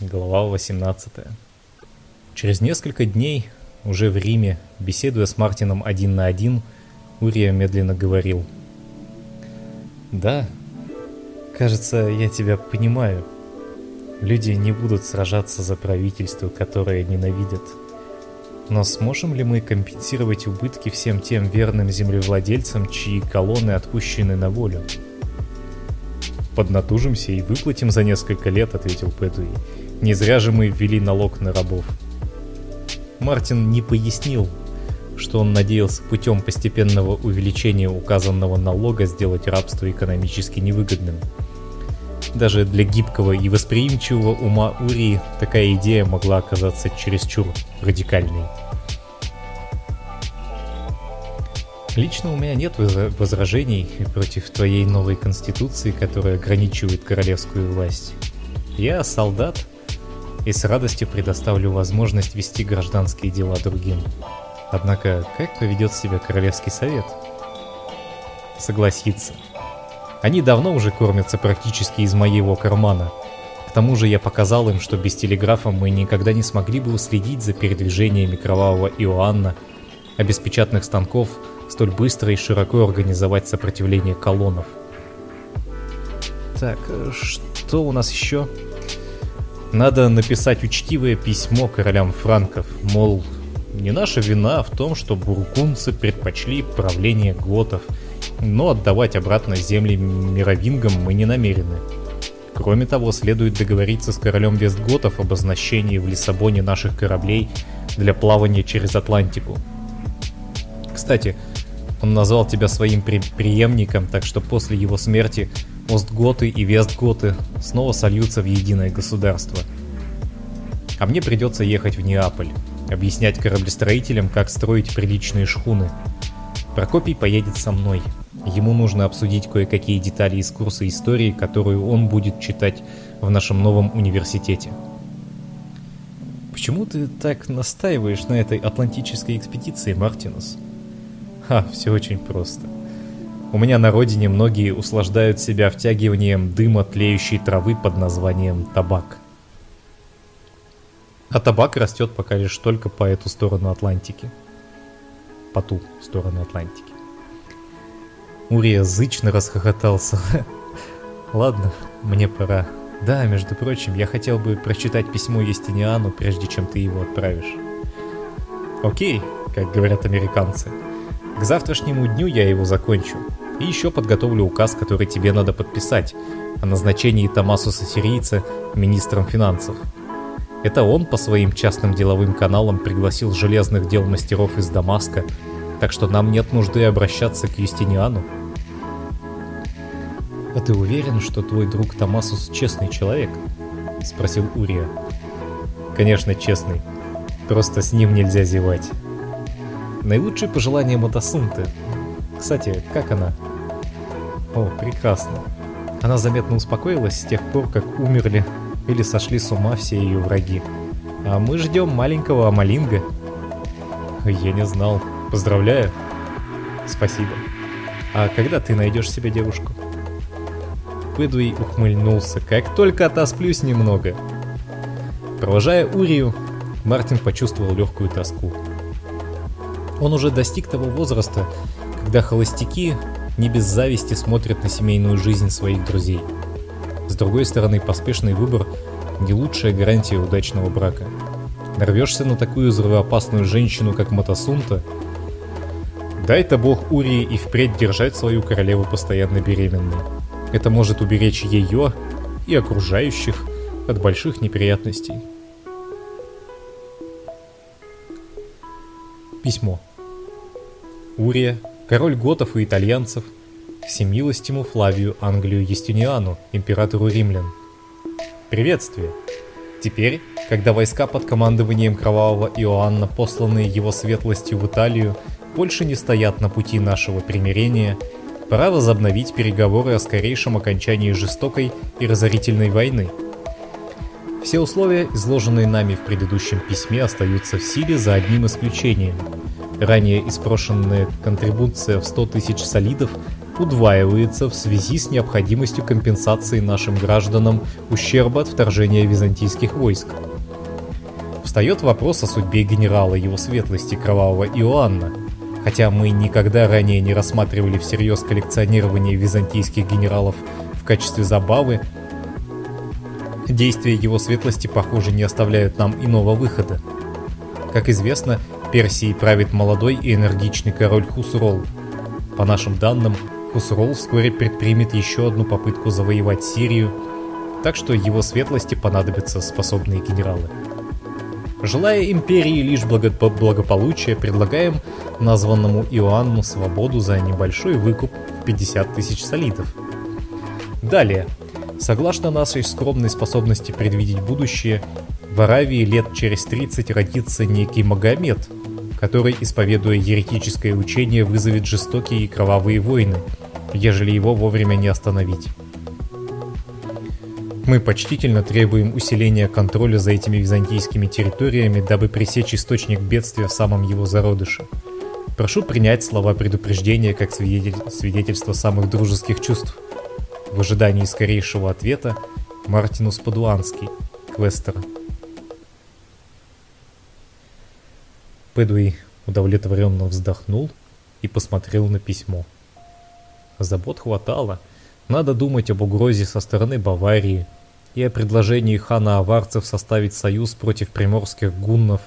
Глава 18. Через несколько дней, уже в Риме, беседуя с Мартином один на один, Урия медленно говорил. «Да, кажется, я тебя понимаю. Люди не будут сражаться за правительство, которое ненавидят. Но сможем ли мы компенсировать убытки всем тем верным землевладельцам, чьи колонны отпущены на волю?» «Поднатужимся и выплатим за несколько лет», — ответил Пэдуи. «Не зря же мы ввели налог на рабов». Мартин не пояснил, что он надеялся путем постепенного увеличения указанного налога сделать рабство экономически невыгодным. Даже для гибкого и восприимчивого ума Урии такая идея могла оказаться чересчур радикальной. Лично у меня нет возражений против твоей новой конституции, которая ограничивает королевскую власть. Я солдат и с радостью предоставлю возможность вести гражданские дела другим. Однако, как поведет себя Королевский совет? Согласиться. Они давно уже кормятся практически из моего кармана. К тому же я показал им, что без телеграфа мы никогда не смогли бы уследить за передвижениями кровавого Иоанна, а без печатных станков – столь быстро и широко организовать сопротивление колоннов. Так, э, что у нас еще? Надо написать учтивое письмо королям франков, мол, не наша вина в том, что буркунцы предпочли правление готов, но отдавать обратно земли мировингам мы не намерены. Кроме того, следует договориться с королем Вестготов об оснащении в Лиссабоне наших кораблей для плавания через Атлантику. Кстати, он назвал тебя своим при преемником, так что после его смерти Остготы и Вестготы снова сольются в единое государство. А мне придется ехать в Неаполь, объяснять кораблестроителям, как строить приличные шхуны. Прокопий поедет со мной. Ему нужно обсудить кое-какие детали из курса истории, которую он будет читать в нашем новом университете. Почему ты так настаиваешь на этой атлантической экспедиции, Мартинус? Ха, все очень просто. У меня на родине многие услаждают себя втягиванием дыма тлеющей травы под названием табак. А табак растет пока лишь только по эту сторону Атлантики. По ту сторону Атлантики. Урия зычно расхохотался. Ладно, мне пора. Да, между прочим, я хотел бы прочитать письмо Естиниану, прежде чем ты его отправишь. Окей, как говорят американцы. К завтрашнему дню я его закончу. И еще подготовлю указ, который тебе надо подписать, о назначении Томасуса Сирийца министром финансов. Это он по своим частным деловым каналам пригласил железных дел мастеров из Дамаска, так что нам нет нужды обращаться к Юстиниану. «А ты уверен, что твой друг Томасус честный человек?» — спросил Урия. «Конечно, честный. Просто с ним нельзя зевать». Наилучшие пожелания Мотосунты. Кстати, как она? О, прекрасно. Она заметно успокоилась с тех пор, как умерли или сошли с ума все ее враги. А мы ждем маленького Амалинга. Я не знал. Поздравляю. Спасибо. А когда ты найдешь себе девушку? Пэдуи ухмыльнулся. Как только отосплюсь немного. Провожая Урию, Мартин почувствовал легкую тоску. Он уже достиг того возраста, когда холостяки не без зависти смотрят на семейную жизнь своих друзей. С другой стороны, поспешный выбор – не лучшая гарантия удачного брака. Нарвешься на такую взрывоопасную женщину, как Матасунта, дай-то бог Урии и впредь держать свою королеву постоянно беременной. Это может уберечь ее и окружающих от больших неприятностей. Письмо. Урия, король готов и итальянцев, всемилостиму Флавию Англию Естиниану, императору римлян. Приветствие! Теперь, когда войска под командованием кровавого Иоанна, посланные его светлостью в Италию, больше не стоят на пути нашего примирения, пора возобновить переговоры о скорейшем окончании жестокой и разорительной войны. Все условия, изложенные нами в предыдущем письме, остаются в силе за одним исключением – Ранее испрошенная контрибуция в 100 тысяч солидов удваивается в связи с необходимостью компенсации нашим гражданам ущерба от вторжения византийских войск. Встает вопрос о судьбе генерала его светлости Кровавого Иоанна, хотя мы никогда ранее не рассматривали всерьез коллекционирование византийских генералов в качестве забавы, действия его светлости, похоже, не оставляют нам иного выхода. Как известно, Персией правит молодой и энергичный король Хусрол. По нашим данным, Хусрол вскоре предпримет еще одну попытку завоевать Сирию, так что его светлости понадобятся способные генералы. Желая империи лишь благополучия, предлагаем названному Иоанну свободу за небольшой выкуп в 50 тысяч солидов. Далее. Согласно нашей скромной способности предвидеть будущее, в Аравии лет через 30 родится некий Магомед, который, исповедуя еретическое учение, вызовет жестокие и кровавые войны, ежели его вовремя не остановить. Мы почтительно требуем усиления контроля за этими византийскими территориями, дабы пресечь источник бедствия в самом его зародыше. Прошу принять слова предупреждения как свидетельство самых дружеских чувств. В ожидании скорейшего ответа Мартинус Падуанский, Квестера. Пэдуи удовлетворенно вздохнул и посмотрел на письмо. Забот хватало. Надо думать об угрозе со стороны Баварии и о предложении хана аварцев составить союз против приморских гуннов.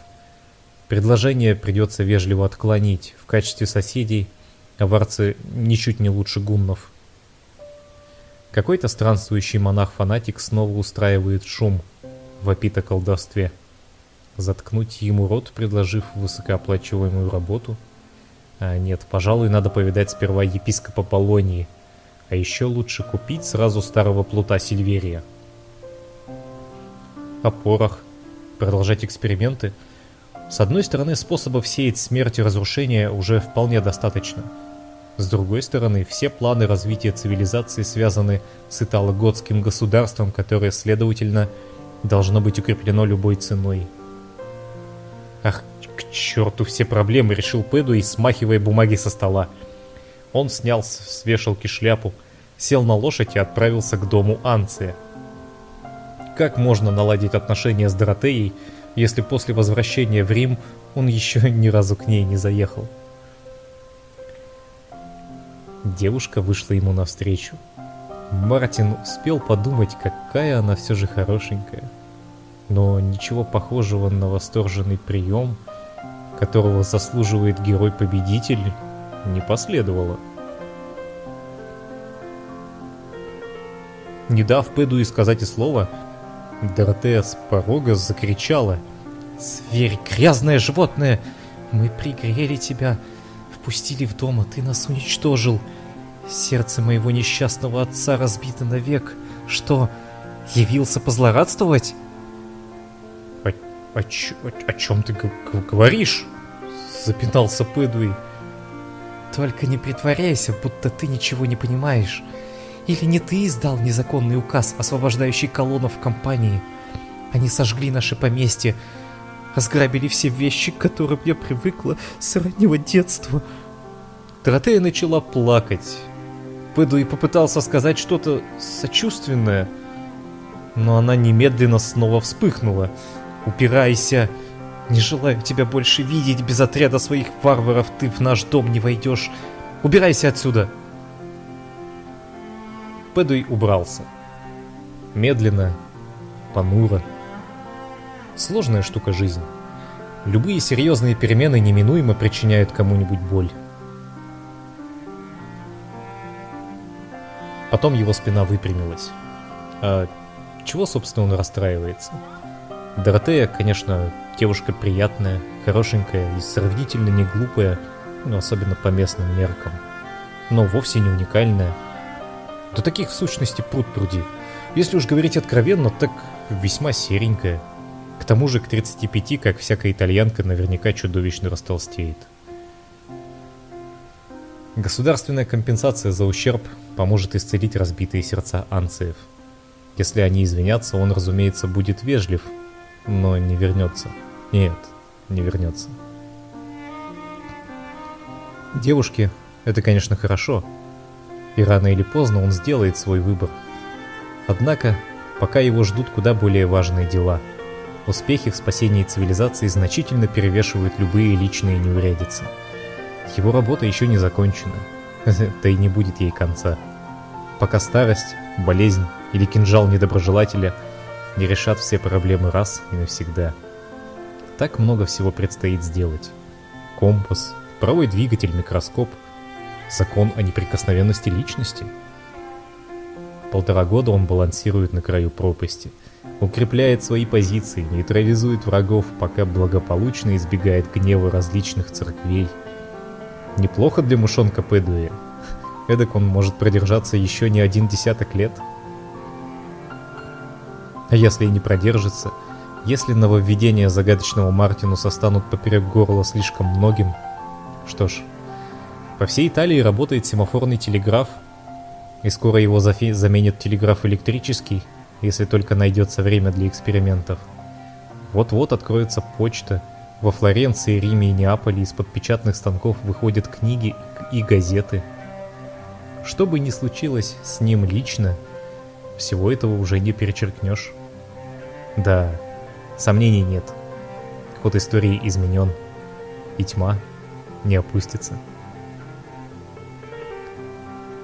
Предложение придется вежливо отклонить. В качестве соседей аварцы ничуть не лучше гуннов. Какой-то странствующий монах-фанатик снова устраивает шум, вопит о колдовстве заткнуть ему рот, предложив высокооплачиваемую работу. А нет, пожалуй, надо повидать сперва епископа Полонии. А еще лучше купить сразу старого плута Сильверия. О порох. Продолжать эксперименты. С одной стороны, способов сеять смерть и разрушение уже вполне достаточно. С другой стороны, все планы развития цивилизации связаны с итало-готским государством, которое, следовательно, должно быть укреплено любой ценой. Ах, к черту все проблемы, решил Пэду и смахивая бумаги со стола. Он снял с вешалки шляпу, сел на лошадь и отправился к дому Анция. Как можно наладить отношения с Доротеей, если после возвращения в Рим он еще ни разу к ней не заехал? Девушка вышла ему навстречу. Мартин успел подумать, какая она все же хорошенькая но ничего похожего на восторженный прием, которого заслуживает герой-победитель, не последовало. Не дав Пэду и сказать и слова, Доротея с порога закричала. «Зверь, грязное животное! Мы пригрели тебя, впустили в дом, а ты нас уничтожил. Сердце моего несчастного отца разбито навек. Что, явился позлорадствовать?» «О, ч о, о чем ты говоришь?» — запинался Пэдуи. «Только не притворяйся, будто ты ничего не понимаешь. Или не ты издал незаконный указ, освобождающий колоннов в компании? Они сожгли наше поместье, разграбили все вещи, к которым я привыкла с раннего детства». Тротея начала плакать. Пэдуи попытался сказать что-то сочувственное, но она немедленно снова вспыхнула — Упирайся. Не желаю тебя больше видеть. Без отряда своих варваров ты в наш дом не войдешь. Убирайся отсюда. Пэдуй убрался. Медленно, понуро. Сложная штука жизнь. Любые серьезные перемены неминуемо причиняют кому-нибудь боль. Потом его спина выпрямилась. А чего, собственно, он расстраивается? Доротея, конечно, девушка приятная, хорошенькая и сравнительно не глупая, ну, особенно по местным меркам. Но вовсе не уникальная. Да таких в сущности пруд пруди. Если уж говорить откровенно, так весьма серенькая. К тому же к 35, как всякая итальянка, наверняка чудовищно растолстеет. Государственная компенсация за ущерб поможет исцелить разбитые сердца анциев. Если они извинятся, он, разумеется, будет вежлив, но не вернется. Нет, не вернется. Девушки, это, конечно, хорошо. И рано или поздно он сделает свой выбор. Однако, пока его ждут куда более важные дела. Успехи в спасении цивилизации значительно перевешивают любые личные неурядицы. Его работа еще не закончена, да и не будет ей конца. Пока старость, болезнь или кинжал недоброжелателя не решат все проблемы раз и навсегда. Так много всего предстоит сделать. Компас, паровой двигатель, микроскоп, закон о неприкосновенности личности. Полтора года он балансирует на краю пропасти, укрепляет свои позиции, нейтрализует врагов, пока благополучно избегает гнева различных церквей. Неплохо для мушонка Пэдуэ. Эдак он может продержаться еще не один десяток лет. А если и не продержится, если нововведения загадочного Мартинуса станут поперек горла слишком многим, что ж, по всей Италии работает семафорный телеграф, и скоро его заменит телеграф электрический, если только найдется время для экспериментов. Вот-вот откроется почта. Во Флоренции, Риме и Неаполе из-под печатных станков выходят книги и газеты. Что бы ни случилось с ним лично, всего этого уже не перечеркнешь. Да, сомнений нет. Ход истории изменен, и тьма не опустится.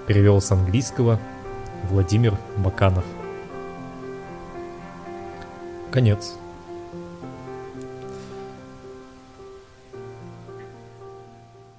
Перевел с английского Владимир Баканов. Конец.